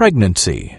pregnancy.